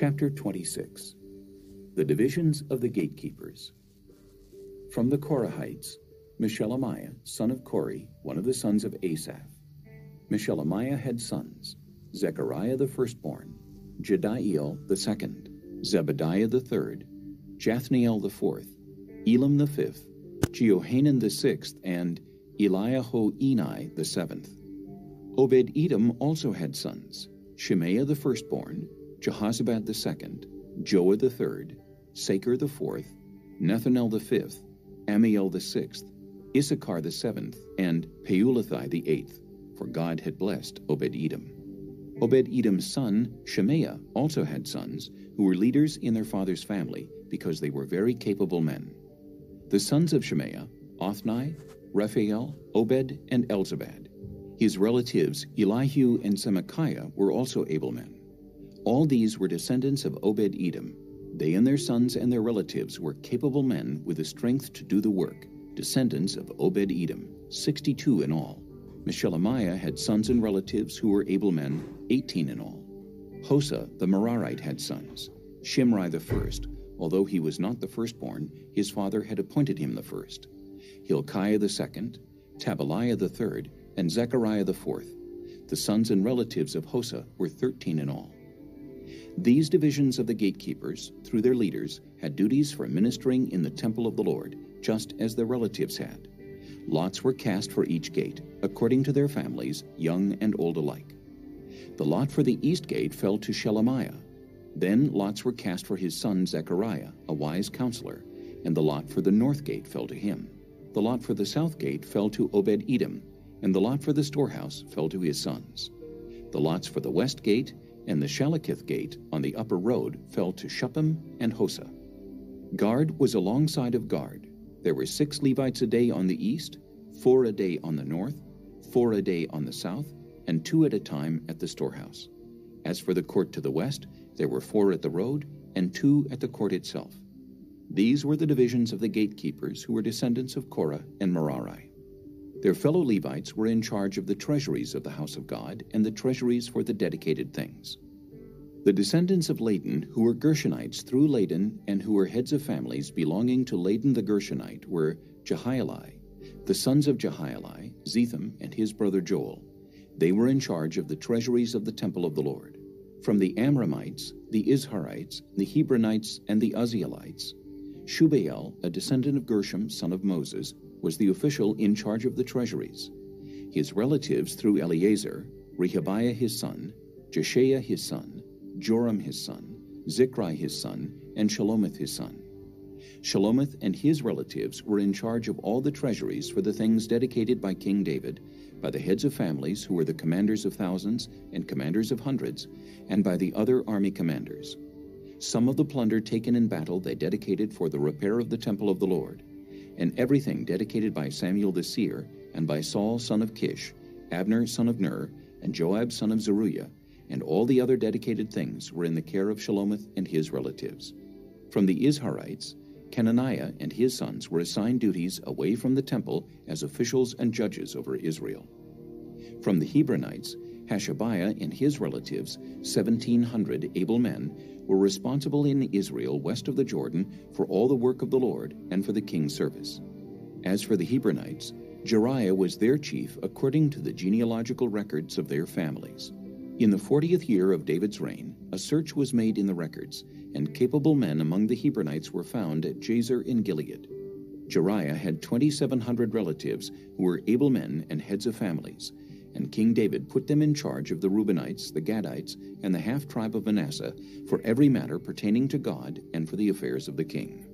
Chapter 26 The Divisions of the Gatekeepers. From the Korahites, Meshelemiah, son of Kore, one of the sons of Asaph. Meshelemiah had sons Zechariah the firstborn, Jediael the second, Zebadiah the third, Jathniel the fourth, Elam the fifth, Jehohanan the sixth, and Eliehoenai the seventh. Obed Edom also had sons Shemaiah the firstborn, The second, Joah Sakar the fourth, Nethanel Ammiel the sixth, Issachar the seventh, and the eighth, for God had blessed Obed Edom. Obed Edom's son, Shemaiah, also had sons, who were leaders in their father's family, because they were very capable men. The sons of Shemaiah, Othni, Rephael, Obed, and Elzabad. His relatives, Elihu and Semakiah, were also able men. All these were descendants of Obed Edom. They and their sons and their relatives were capable men with the strength to do the work, descendants of Obed Edom, 62 in all. Meshelemiah had sons and relatives who were able men, 18 in all. Hosah the Merarite had sons. Shimri the first, although he was not the firstborn, his father had appointed him the first. Hilkiah the second, Tabaliah the third, and Zechariah the fourth. The sons and relatives of Hosah were 13 in all. These divisions of the gatekeepers, through their leaders, had duties for ministering in the temple of the Lord, just as their relatives had. Lots were cast for each gate, according to their families, young and old alike. The lot for the east gate fell to Shelemiah. Then lots were cast for his son Zechariah, a wise counselor, and the lot for the north gate fell to him. The lot for the south gate fell to Obed Edom, and the lot for the storehouse fell to his sons. The lots for the west gate and the Shalleketh gate on the upper road fell to Shuppim and Hosah. Guard was alongside of guard. There were six Levites a day on the east, four a day on the north, four a day on the south, and two at a time at the storehouse. As for the court to the west, there were four at the road, and two at the court itself. These were the divisions of the gatekeepers who were descendants of Korah and Merari. Their fellow Levites were in charge of the treasuries of the house of God and the treasuries for the dedicated things. The descendants of Ladan, who were Gershonites through Ladan and who were heads of families belonging to Ladan the Gershonite, were Jehieli, the sons of Jehieli, Zetham, and his brother Joel. They were in charge of the treasuries of the temple of the Lord. From the Amramites, the Izharites, the Hebronites, and the Uzzielites, Shubael, a descendant of Gershom, son of Moses, was the official in charge of the treasuries. His relatives through Eleazar, Rehabiah his son, Jeshaiah his son, Joram his son, Zichri his son, and Shelomith his son. Shelomith and his relatives were in charge of all the treasuries for the things dedicated by King David, by the heads of families who were the commanders of thousands and commanders of hundreds, and by the other army commanders. Some of the plunder taken in battle they dedicated for the repair of the temple of the Lord and everything dedicated by Samuel the seer, and by Saul son of Kish, Abner son of Ner, and Joab son of Zeruiah, and all the other dedicated things were in the care of Shelomith and his relatives. From the Izharites, Kenaniah and his sons were assigned duties away from the temple as officials and judges over Israel. From the Hebronites, Hashabiah and his relatives, 1,700 able men, were responsible in Israel west of the Jordan for all the work of the Lord and for the king's service. As for the Hebronites, Jeriah was their chief according to the genealogical records of their families. In the fortieth year of David's reign, a search was made in the records, and capable men among the Hebronites were found at Jazer in Gilead. Jeriah had 2,700 relatives who were able men and heads of families, and King David put them in charge of the Reubenites, the Gadites, and the half tribe of Manasseh for every matter pertaining to God and for the affairs of the king.